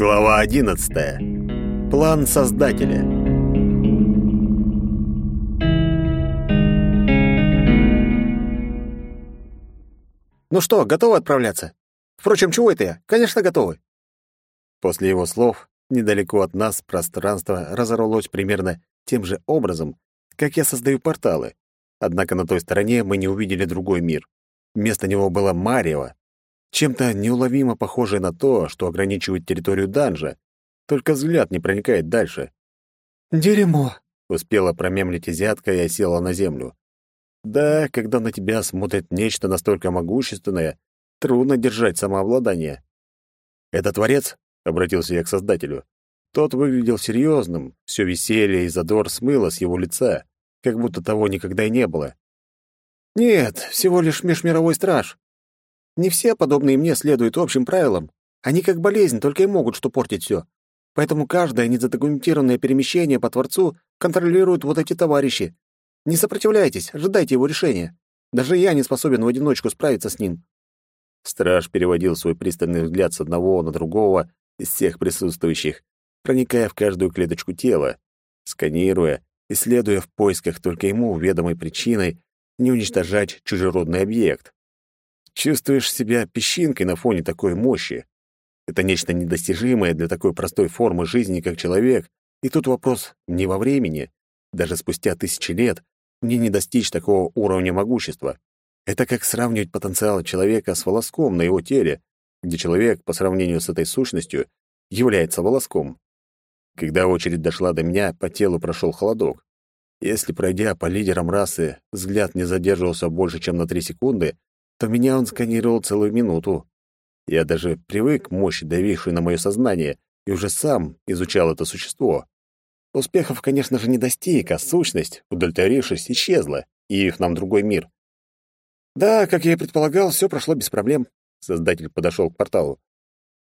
Глава 11. План создателя. Ну что, готовы отправляться? Впрочем, чего это я? Конечно, готовы. После его слов недалеко от нас пространство разорвалось примерно тем же образом, как я создаю порталы. Однако на той стороне мы не увидели другой мир. Вместо него было Марево, чем-то неуловимо похожее на то, что ограничивает территорию данжа, только взгляд не проникает дальше. «Дерьмо!» — успела промемлить азиатка и осела на землю. Да, когда на тебя смотрит нечто настолько могущественное, трудно держать самообладание. «Это творец?» — обратился я к создателю. Тот выглядел серьезным, все веселье и задор смыло с его лица, как будто того никогда и не было. «Нет, всего лишь межмировой страж. Не все подобные мне следуют общим правилам. Они как болезнь, только и могут что портить все. Поэтому каждое незадокументированное перемещение по Творцу контролируют вот эти товарищи. Не сопротивляйтесь, ожидайте его решения. Даже я не способен в одиночку справиться с ним». Страж переводил свой пристальный взгляд с одного на другого из всех присутствующих, проникая в каждую клеточку тела, сканируя, исследуя в поисках только ему ведомой причиной не уничтожать чужеродный объект. Чувствуешь себя песчинкой на фоне такой мощи. Это нечто недостижимое для такой простой формы жизни, как человек. И тут вопрос не во времени. Даже спустя тысячи лет мне не достичь такого уровня могущества. Это как сравнивать потенциал человека с волоском на его теле, где человек, по сравнению с этой сущностью, является волоском. Когда очередь дошла до меня, по телу прошел холодок. Если, пройдя по лидерам расы, взгляд не задерживался больше, чем на три секунды, то меня он сканировал целую минуту. Я даже привык к мощи, давившей на мое сознание, и уже сам изучал это существо. Успехов, конечно же, не достиг, а сущность, удовлетворившись, исчезла, и их нам другой мир. Да, как я и предполагал, все прошло без проблем. Создатель подошел к порталу.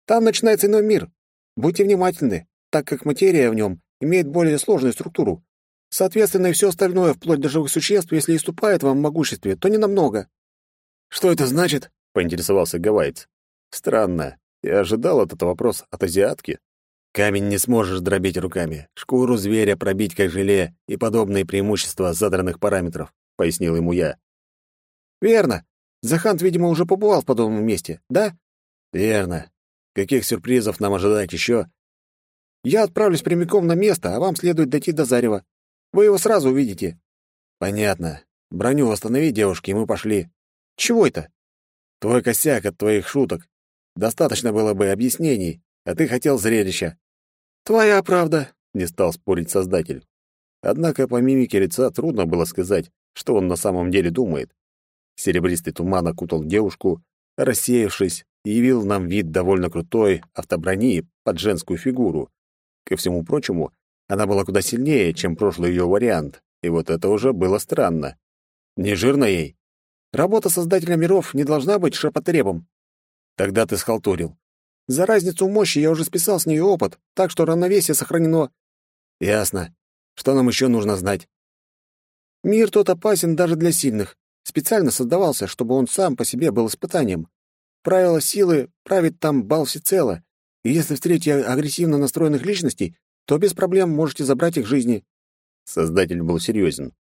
Там начинается иной мир. Будьте внимательны, так как материя в нем имеет более сложную структуру. Соответственно, и все остальное, вплоть до живых существ, если и уступает вам в могуществе, то не намного. «Что это значит?» — поинтересовался гавайец. «Странно. Я ожидал этот вопрос от азиатки. Камень не сможешь дробить руками, шкуру зверя пробить как желе и подобные преимущества задранных параметров», — пояснил ему я. «Верно. Захант, видимо, уже побывал в подобном месте, да?» «Верно. Каких сюрпризов нам ожидать еще?» «Я отправлюсь прямиком на место, а вам следует дойти до Зарева. Вы его сразу увидите». «Понятно. Броню восстанови, девушки, и мы пошли». Чего это? Твой косяк от твоих шуток. Достаточно было бы объяснений, а ты хотел зрелища. Твоя правда, не стал спорить создатель. Однако по мимике лица трудно было сказать, что он на самом деле думает. Серебристый туман окутал девушку, рассеявшись, и явил нам вид довольно крутой автоброни под женскую фигуру. Ко всему прочему, она была куда сильнее, чем прошлый ее вариант, и вот это уже было странно. Не жирно ей? Работа создателя миров не должна быть шапотребом. Тогда ты схалтурил. За разницу мощи я уже списал с нее опыт, так что равновесие сохранено. Ясно. Что нам еще нужно знать? Мир тот опасен даже для сильных. Специально создавался, чтобы он сам по себе был испытанием. Правило силы правит там бал всецело, и если встретите агрессивно настроенных личностей, то без проблем можете забрать их жизни. Создатель был серьезен.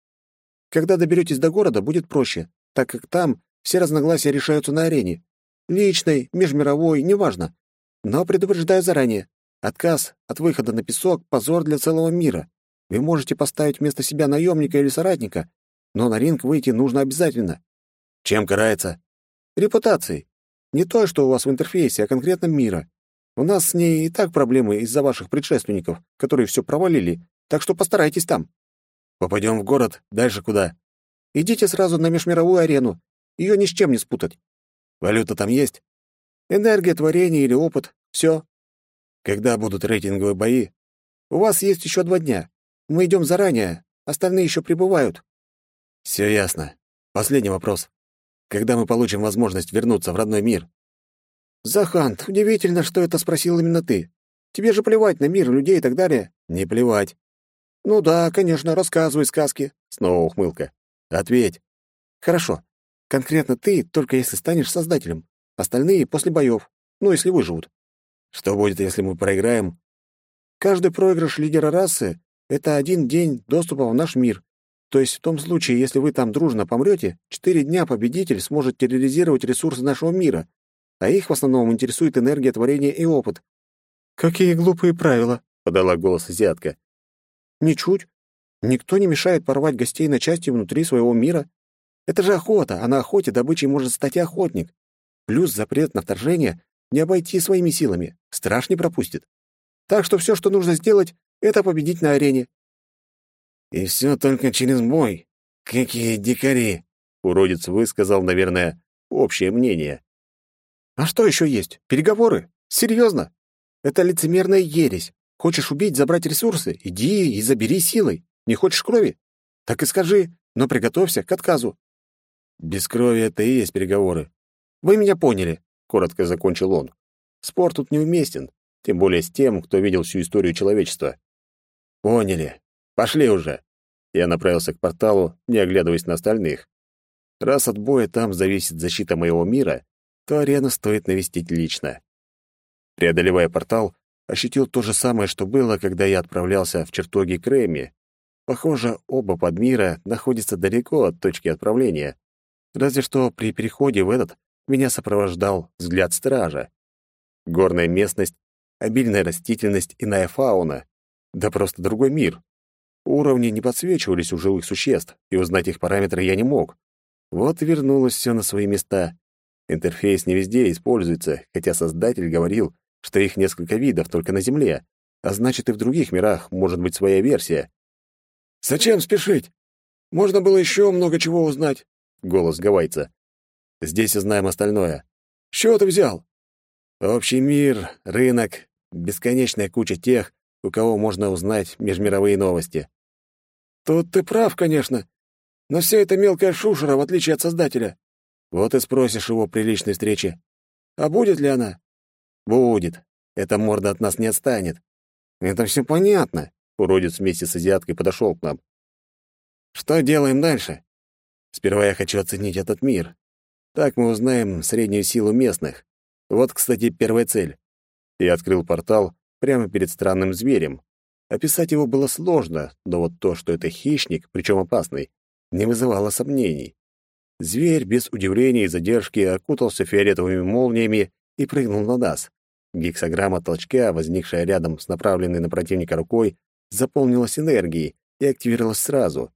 Когда доберетесь до города, будет проще так как там все разногласия решаются на арене. Личной, межмировой, неважно. Но предупреждаю заранее. Отказ от выхода на песок — позор для целого мира. Вы можете поставить вместо себя наемника или соратника, но на ринг выйти нужно обязательно. Чем карается? Репутацией. Не то, что у вас в интерфейсе, а конкретно мира. У нас с ней и так проблемы из-за ваших предшественников, которые все провалили, так что постарайтесь там. Попадем в город, дальше куда? Идите сразу на межмировую арену. Ее ни с чем не спутать. Валюта там есть? Энергия, творение или опыт. Все. Когда будут рейтинговые бои? У вас есть еще два дня. Мы идем заранее, остальные еще прибывают. Все ясно. Последний вопрос. Когда мы получим возможность вернуться в родной мир? Захант, удивительно, что это спросил именно ты. Тебе же плевать на мир, людей и так далее. Не плевать. Ну да, конечно, рассказывай сказки. Снова ухмылка. Ответь. Хорошо. Конкретно ты, только если станешь создателем. Остальные — после боев. Ну, если выживут. Что будет, если мы проиграем? Каждый проигрыш лидера расы — это один день доступа в наш мир. То есть в том случае, если вы там дружно помрете, четыре дня победитель сможет терроризировать ресурсы нашего мира, а их в основном интересует энергия творения и опыт. «Какие глупые правила!» — подала голос азиатка. «Ничуть. Никто не мешает порвать гостей на части внутри своего мира. Это же охота, а на охоте добычей может стать и охотник. Плюс запрет на вторжение не обойти своими силами. Страж не пропустит. Так что все, что нужно сделать, это победить на арене. И все только через бой. Какие дикари! Уродец высказал, наверное, общее мнение. А что еще есть? Переговоры? Серьезно? Это лицемерная ересь. Хочешь убить, забрать ресурсы? Иди и забери силой. Не хочешь крови? Так и скажи, но приготовься к отказу. Без крови это и есть переговоры. Вы меня поняли, коротко закончил он. Спор тут неуместен, тем более с тем, кто видел всю историю человечества. Поняли. Пошли уже. Я направился к порталу, не оглядываясь на остальных. Раз от боя там зависит защита моего мира, то арену стоит навестить лично. Преодолевая портал, ощутил то же самое, что было, когда я отправлялся в чертоги Крэми. Похоже, оба подмира находятся далеко от точки отправления. Разве что при переходе в этот меня сопровождал взгляд стража. Горная местность, обильная растительность, иная фауна. Да просто другой мир. Уровни не подсвечивались у живых существ, и узнать их параметры я не мог. Вот вернулось все на свои места. Интерфейс не везде используется, хотя создатель говорил, что их несколько видов только на Земле, а значит и в других мирах может быть своя версия. «Зачем спешить? Можно было еще много чего узнать», — голос гавайца. Здесь узнаем остальное. С чего ты взял? Общий мир, рынок, бесконечная куча тех, у кого можно узнать межмировые новости. Тут ты прав, конечно. Но все это мелкая шушера, в отличие от Создателя. Вот и спросишь его при личной встрече. А будет ли она? Будет. Эта морда от нас не отстанет. Это все понятно. Уродец вместе с азиаткой подошел к нам. Что делаем дальше? Сперва я хочу оценить этот мир. Так мы узнаем среднюю силу местных. Вот, кстати, первая цель. Я открыл портал прямо перед странным зверем. Описать его было сложно, но вот то, что это хищник, причем опасный, не вызывало сомнений. Зверь без удивления и задержки окутался фиолетовыми молниями и прыгнул на нас. Гексограмма толчка, возникшая рядом с направленной на противника рукой, заполнилась энергией и активировалась сразу.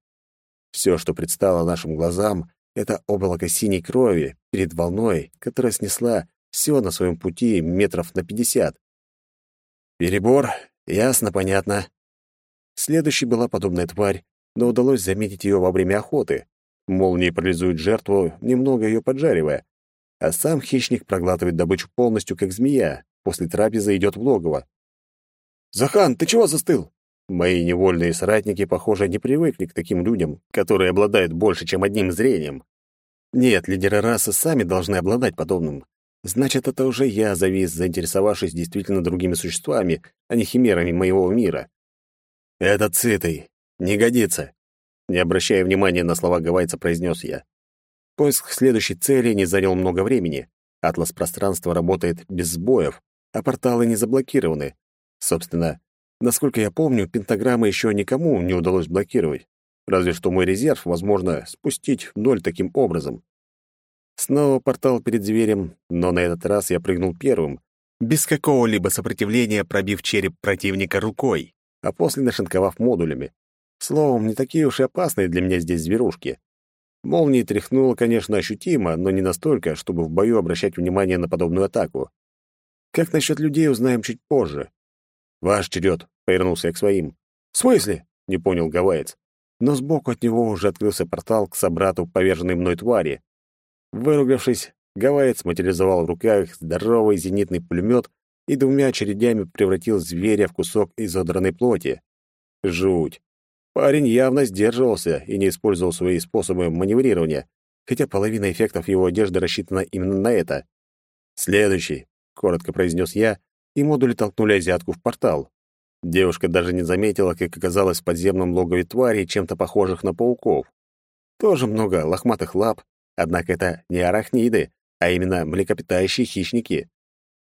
Все, что предстало нашим глазам, это облако синей крови перед волной, которая снесла все на своем пути метров на пятьдесят. Перебор, ясно, понятно. Следующей была подобная тварь, но удалось заметить ее во время охоты. Молнии парализуют жертву, немного ее поджаривая, а сам хищник проглатывает добычу полностью, как змея, после трапезы идет в логово. «Захан, ты чего застыл?» Мои невольные соратники, похоже, не привыкли к таким людям, которые обладают больше, чем одним зрением. Нет, лидеры расы сами должны обладать подобным. Значит, это уже я завис, заинтересовавшись действительно другими существами, а не химерами моего мира. Это цитый. Не годится. Не обращая внимания на слова гавайца, произнес я. Поиск следующей цели не занял много времени. Атлас пространства работает без сбоев, а порталы не заблокированы. Собственно, Насколько я помню, пентаграммы еще никому не удалось блокировать. Разве что мой резерв возможно спустить в ноль таким образом. Снова портал перед зверем, но на этот раз я прыгнул первым, без какого-либо сопротивления пробив череп противника рукой, а после нашинковав модулями. Словом, не такие уж и опасные для меня здесь зверушки. Молнии тряхнуло, конечно, ощутимо, но не настолько, чтобы в бою обращать внимание на подобную атаку. Как насчет людей, узнаем чуть позже. «Ваш черед», — повернулся я к своим. «В смысле?» — не понял гавайец. Но сбоку от него уже открылся портал к собрату поверженной мной твари. Выругавшись, гавайец материализовал в руках здоровый зенитный пулемет и двумя очередями превратил зверя в кусок изодранной плоти. Жуть. Парень явно сдерживался и не использовал свои способы маневрирования, хотя половина эффектов его одежды рассчитана именно на это. «Следующий», — коротко произнес я и модули толкнули азиатку в портал. Девушка даже не заметила, как оказалась в подземном логове тварей, чем-то похожих на пауков. Тоже много лохматых лап, однако это не арахниды, а именно млекопитающие хищники.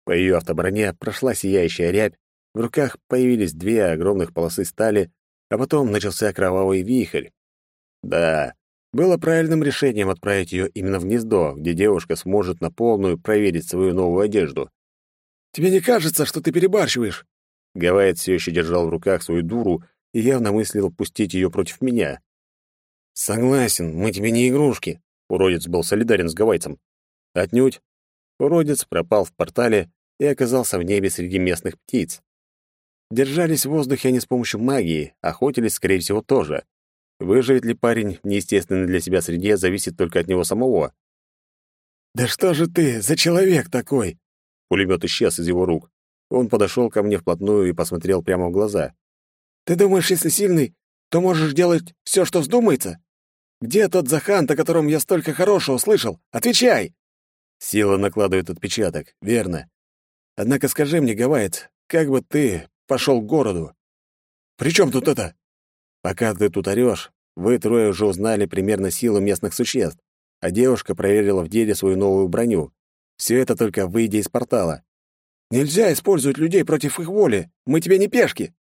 По ее автоброне прошла сияющая рябь, в руках появились две огромных полосы стали, а потом начался кровавый вихрь. Да, было правильным решением отправить ее именно в гнездо, где девушка сможет на полную проверить свою новую одежду. «Тебе не кажется, что ты перебарщиваешь?» Гавайец все еще держал в руках свою дуру и явно мыслил пустить ее против меня. «Согласен, мы тебе не игрушки», — уродец был солидарен с гавайцем. Отнюдь. Уродец пропал в портале и оказался в небе среди местных птиц. Держались в воздухе они с помощью магии, охотились, скорее всего, тоже. Выживет ли парень в неестественной для себя среде, зависит только от него самого. «Да что же ты за человек такой?» Пулемет исчез из его рук. Он подошел ко мне вплотную и посмотрел прямо в глаза. «Ты думаешь, если сильный, то можешь делать все, что вздумается? Где тот Захант, о котором я столько хорошего слышал? Отвечай!» Сила накладывает отпечаток, верно. Однако скажи мне, Гавайец, как бы ты пошел к городу? «При чем тут это?» Пока ты тут орешь, вы трое уже узнали примерно силу местных существ, а девушка проверила в деле свою новую броню. Все это только выйдя из портала. Нельзя использовать людей против их воли. Мы тебе не пешки.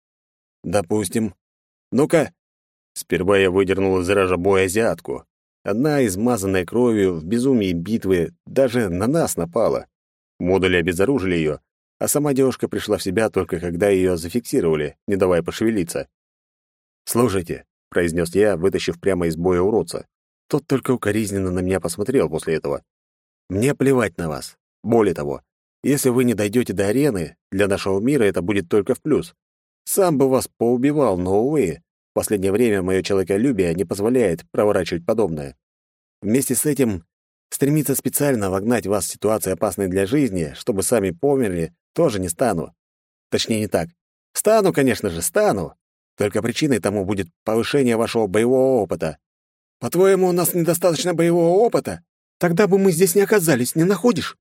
Допустим. Ну-ка. Сперва я выдернул из ража боя азиатку. Одна, измазанная кровью, в безумии битвы, даже на нас напала. Модули обезоружили ее, а сама девушка пришла в себя только когда ее зафиксировали, не давая пошевелиться. «Слушайте», — произнес я, вытащив прямо из боя уродца. Тот только укоризненно на меня посмотрел после этого. «Мне плевать на вас. Более того, если вы не дойдете до арены, для нашего мира это будет только в плюс. Сам бы вас поубивал, но, увы, в последнее время мое человеколюбие не позволяет проворачивать подобное. Вместе с этим стремиться специально вогнать вас в ситуации опасной для жизни, чтобы сами померли, тоже не стану. Точнее, не так. Стану, конечно же, стану, только причиной тому будет повышение вашего боевого опыта. По-твоему, у нас недостаточно боевого опыта? Тогда бы мы здесь не оказались, не находишь?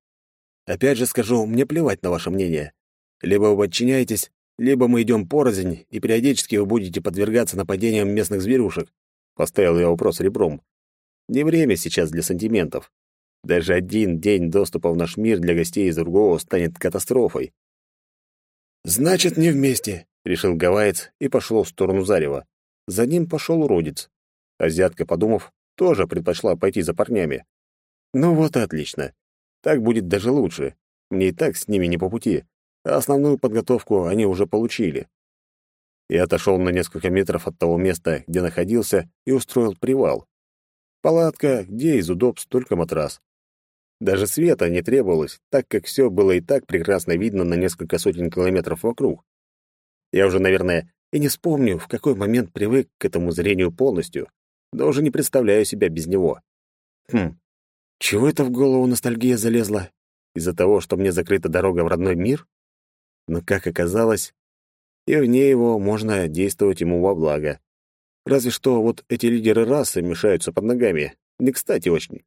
Опять же скажу, мне плевать на ваше мнение. Либо вы подчиняетесь, либо мы идем порознь, и периодически вы будете подвергаться нападениям местных зверушек. Поставил я вопрос ребром. Не время сейчас для сантиментов. Даже один день доступа в наш мир для гостей из другого станет катастрофой. «Значит, не вместе», — решил гавайец и пошел в сторону зарева. За ним пошел уродец. Азиатка, подумав, тоже предпочла пойти за парнями. Ну вот и отлично. Так будет даже лучше. Мне и так с ними не по пути, а основную подготовку они уже получили. Я отошел на несколько метров от того места, где находился, и устроил привал. Палатка, где из удобств только матрас. Даже света не требовалось, так как все было и так прекрасно видно на несколько сотен километров вокруг. Я уже, наверное, и не вспомню, в какой момент привык к этому зрению полностью, да уже не представляю себя без него. Хм, чего это в голову ностальгия залезла? Из-за того, что мне закрыта дорога в родной мир? Но, как оказалось, и вне его можно действовать ему во благо. Разве что вот эти лидеры расы мешаются под ногами. Не кстати очень.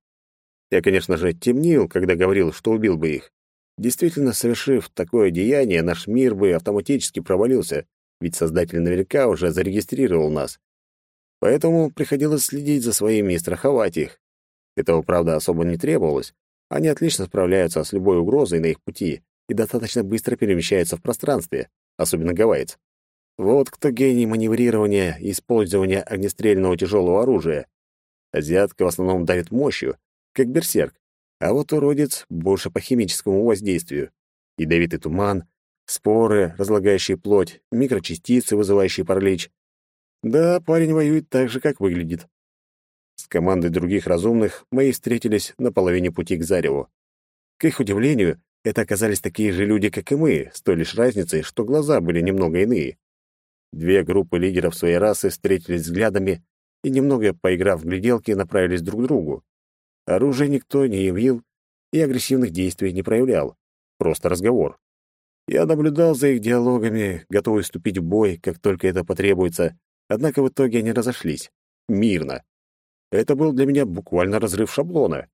Я, конечно же, темнил, когда говорил, что убил бы их. Действительно, совершив такое деяние, наш мир бы автоматически провалился, ведь Создатель наверняка уже зарегистрировал нас. Поэтому приходилось следить за своими и страховать их. Этого, правда, особо не требовалось. Они отлично справляются с любой угрозой на их пути и достаточно быстро перемещаются в пространстве, особенно гавайец. Вот кто гений маневрирования и использования огнестрельного тяжелого оружия. Азиатка в основном давит мощью, как берсерк, а вот уродец больше по химическому воздействию. Ядовитый туман, споры, разлагающие плоть, микрочастицы, вызывающие паралич. Да, парень воюет так же, как выглядит. С командой других разумных мы встретились на половине пути к Зареву. К их удивлению, это оказались такие же люди, как и мы, с той лишь разницей, что глаза были немного иные. Две группы лидеров своей расы встретились взглядами и, немного поиграв в гляделки, направились друг к другу. Оружие никто не явил и агрессивных действий не проявлял. Просто разговор. Я наблюдал за их диалогами, готовый вступить в бой, как только это потребуется, однако в итоге они разошлись. Мирно. Это был для меня буквально разрыв шаблона.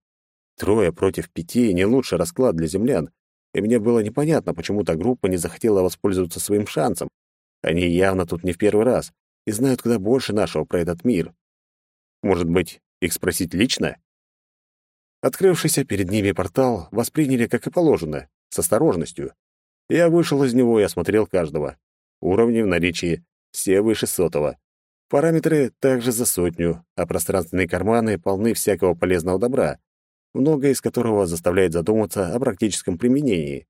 Трое против пяти — не лучший расклад для землян, и мне было непонятно, почему та группа не захотела воспользоваться своим шансом. Они явно тут не в первый раз и знают куда больше нашего про этот мир. Может быть, их спросить лично? Открывшийся перед ними портал восприняли как и положено. с осторожностью. Я вышел из него и осмотрел каждого. Уровни в наличии все выше сотого. Параметры также за сотню, а пространственные карманы полны всякого полезного добра, многое из которого заставляет задуматься о практическом применении.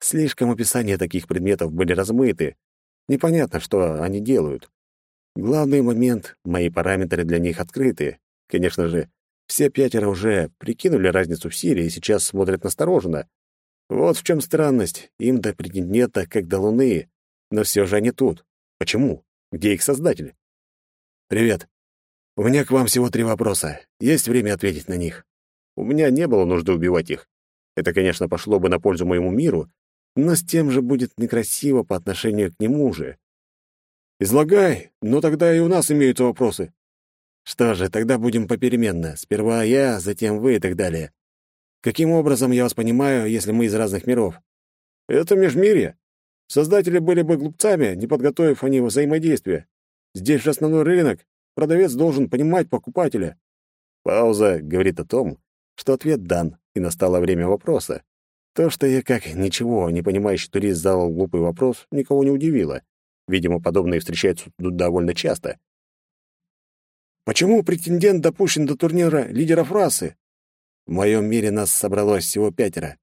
Слишком описания таких предметов были размыты. Непонятно, что они делают. Главный момент — мои параметры для них открыты. Конечно же, все пятеро уже прикинули разницу в силе и сейчас смотрят настороженно. Вот в чем странность. Им до претендента как до Луны, но все же они тут. Почему? Где их создатель? «Привет. У меня к вам всего три вопроса. Есть время ответить на них?» У меня не было нужды убивать их. Это, конечно, пошло бы на пользу моему миру, но с тем же будет некрасиво по отношению к нему же. «Излагай, но тогда и у нас имеются вопросы». «Что же, тогда будем попеременно. Сперва я, затем вы и так далее. Каким образом я вас понимаю, если мы из разных миров?» «Это межмирье. Создатели были бы глупцами, не подготовив они взаимодействия. Здесь же основной рынок. Продавец должен понимать покупателя. Пауза говорит о том, что ответ дан, и настало время вопроса. То, что я как ничего не понимающий турист задал глупый вопрос, никого не удивило. Видимо, подобные встречаются тут довольно часто. Почему претендент допущен до турнира лидеров расы? В моем мире нас собралось всего пятеро.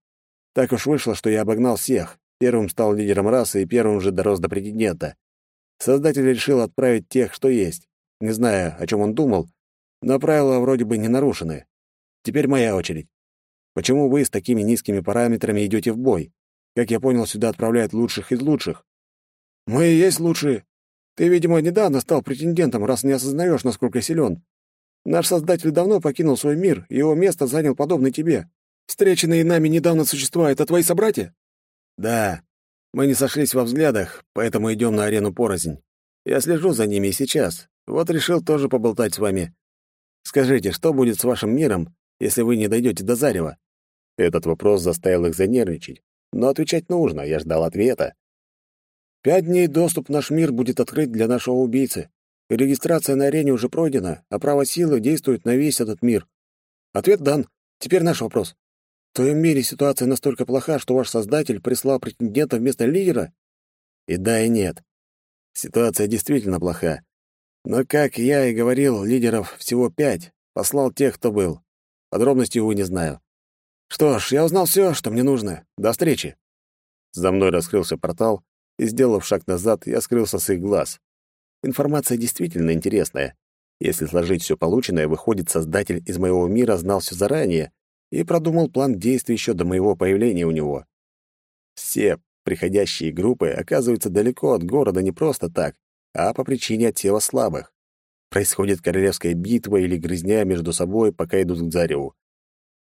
Так уж вышло, что я обогнал всех. Первым стал лидером расы и первым же дорос до претендента. Создатель решил отправить тех, что есть. Не знаю, о чем он думал, но правила вроде бы не нарушены. Теперь моя очередь. Почему вы с такими низкими параметрами идете в бой? Как я понял, сюда отправляют лучших из лучших. Мы и есть лучшие. Ты, видимо, недавно стал претендентом, раз не осознаешь, насколько силен. Наш создатель давно покинул свой мир, его место занял подобный тебе. Встреченные нами недавно существа — это твои собратья? Да, мы не сошлись во взглядах, поэтому идем на арену порознь. Я слежу за ними и сейчас. Вот решил тоже поболтать с вами. Скажите, что будет с вашим миром, если вы не дойдете до Зарева?» Этот вопрос заставил их занервничать. Но отвечать нужно, я ждал ответа. «Пять дней доступ в наш мир будет открыт для нашего убийцы. Регистрация на арене уже пройдена, а право силы действует на весь этот мир. Ответ дан. Теперь наш вопрос. В твоем мире ситуация настолько плоха, что ваш создатель прислал претендента вместо лидера? И да, и нет. Ситуация действительно плоха. Но, как я и говорил, лидеров всего пять. Послал тех, кто был. Подробностей, увы, не знаю. Что ж, я узнал все, что мне нужно. До встречи. За мной раскрылся портал, и, сделав шаг назад, я скрылся с их глаз. Информация действительно интересная. Если сложить все полученное, выходит, создатель из моего мира знал все заранее и продумал план действий еще до моего появления у него. Все приходящие группы оказываются далеко от города не просто так, а по причине отсева слабых. Происходит королевская битва или грызня между собой, пока идут к Зареву.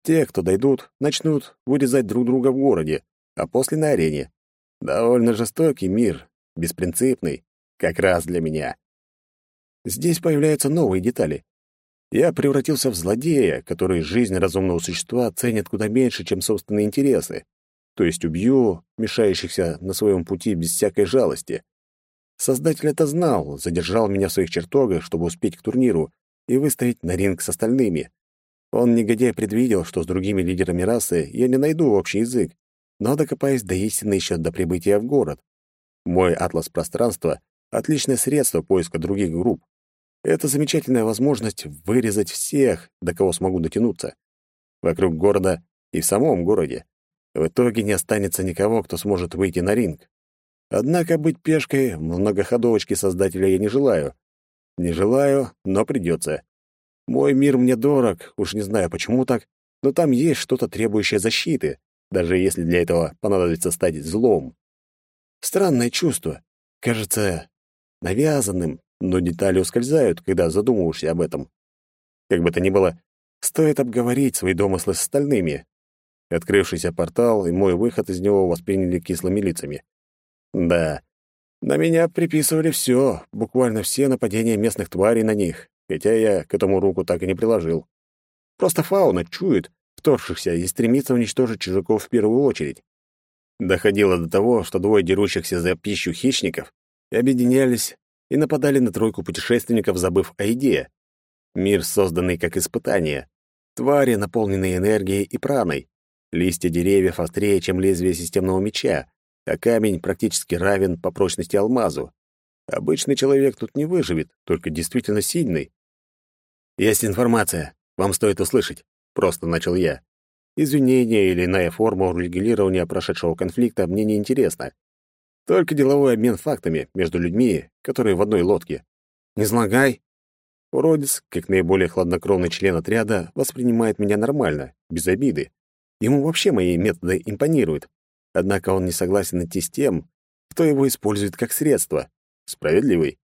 Те, кто дойдут, начнут вырезать друг друга в городе, а после на арене. Довольно жестокий мир, беспринципный, как раз для меня. Здесь появляются новые детали. Я превратился в злодея, который жизнь разумного существа ценит куда меньше, чем собственные интересы. То есть убью мешающихся на своем пути без всякой жалости. Создатель это знал, задержал меня в своих чертогах, чтобы успеть к турниру и выставить на ринг с остальными. Он, негодяй, предвидел, что с другими лидерами расы я не найду общий язык, но докопаюсь до истины еще до прибытия в город. Мой атлас пространства — отличное средство поиска других групп. Это замечательная возможность вырезать всех, до кого смогу дотянуться. Вокруг города и в самом городе. В итоге не останется никого, кто сможет выйти на ринг. Однако быть пешкой в многоходовочке создателя я не желаю. Не желаю, но придется. Мой мир мне дорог, уж не знаю почему так, но там есть что-то требующее защиты, даже если для этого понадобится стать злом. Странное чувство. Кажется навязанным, но детали ускользают, когда задумываешься об этом. Как бы то ни было, стоит обговорить свои домыслы с остальными. Открывшийся портал и мой выход из него восприняли кислыми лицами. Да, на меня приписывали все, буквально все нападения местных тварей на них, хотя я к этому руку так и не приложил. Просто фауна чует вторгшихся и стремится уничтожить чужаков в первую очередь. Доходило до того, что двое дерущихся за пищу хищников объединялись и нападали на тройку путешественников, забыв о еде. Мир, созданный как испытание. Твари, наполненные энергией и праной. Листья деревьев острее, чем лезвие системного меча, а камень практически равен по прочности алмазу. Обычный человек тут не выживет, только действительно сильный. «Есть информация. Вам стоит услышать», — просто начал я. Извинения или иная форма урегулирования прошедшего конфликта мне не интересно. Только деловой обмен фактами между людьми, которые в одной лодке. «Не излагай». Уродец, как наиболее хладнокровный член отряда, воспринимает меня нормально, без обиды. Ему вообще мои методы импонируют. Однако он не согласен идти с тем, кто его использует как средство. Справедливый.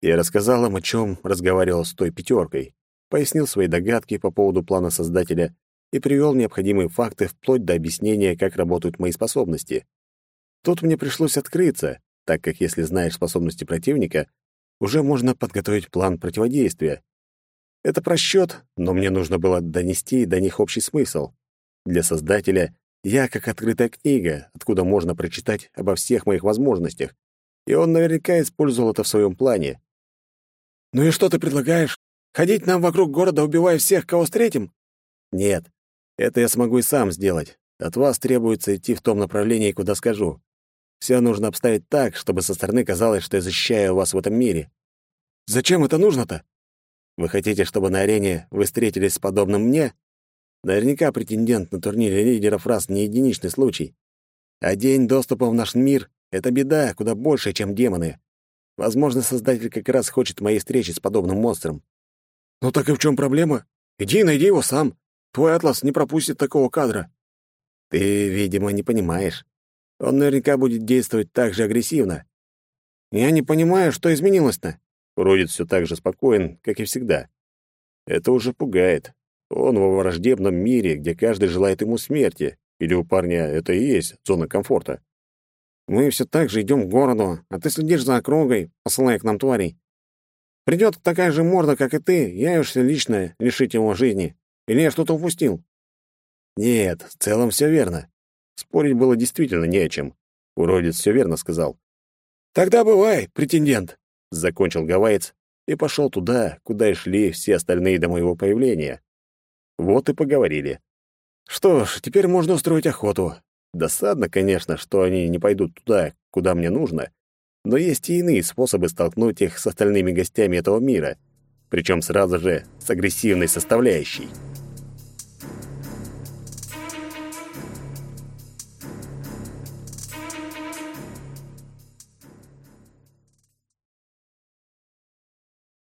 Я рассказал им, о чем разговаривал с той пятеркой, пояснил свои догадки по поводу плана создателя и привел необходимые факты вплоть до объяснения, как работают мои способности. Тут мне пришлось открыться, так как если знаешь способности противника, уже можно подготовить план противодействия. Это просчет, но мне нужно было донести до них общий смысл. Для создателя я как открытая книга, откуда можно прочитать обо всех моих возможностях, и он наверняка использовал это в своем плане. «Ну и что ты предлагаешь? Ходить нам вокруг города, убивая всех, кого встретим?» «Нет, это я смогу и сам сделать. От вас требуется идти в том направлении, куда скажу. Все нужно обставить так, чтобы со стороны казалось, что я защищаю вас в этом мире. Зачем это нужно-то? Вы хотите, чтобы на арене вы встретились с подобным мне? Наверняка претендент на турнире лидеров раз не единичный случай. А день доступа в наш мир — это беда, куда больше, чем демоны. Возможно, Создатель как раз хочет моей встречи с подобным монстром. Ну так и в чем проблема? Иди найди его сам. Твой атлас не пропустит такого кадра. Ты, видимо, не понимаешь. Он наверняка будет действовать так же агрессивно. Я не понимаю, что изменилось-то. Уродец все так же спокоен, как и всегда. Это уже пугает. Он во враждебном мире, где каждый желает ему смерти. Или у парня это и есть зона комфорта. Мы все так же идем к городу, а ты следишь за округой, посылая к нам тварей. Придет такая же морда, как и ты, явишься лично лишить его жизни. Или я что-то упустил? Нет, в целом все верно. Спорить было действительно не о чем. Уродец все верно сказал. «Тогда бывай, претендент», — закончил гавайец и пошел туда, куда и шли все остальные до моего появления. Вот и поговорили. Что ж, теперь можно устроить охоту. Досадно, конечно, что они не пойдут туда, куда мне нужно, но есть и иные способы столкнуть их с остальными гостями этого мира, причем сразу же с агрессивной составляющей.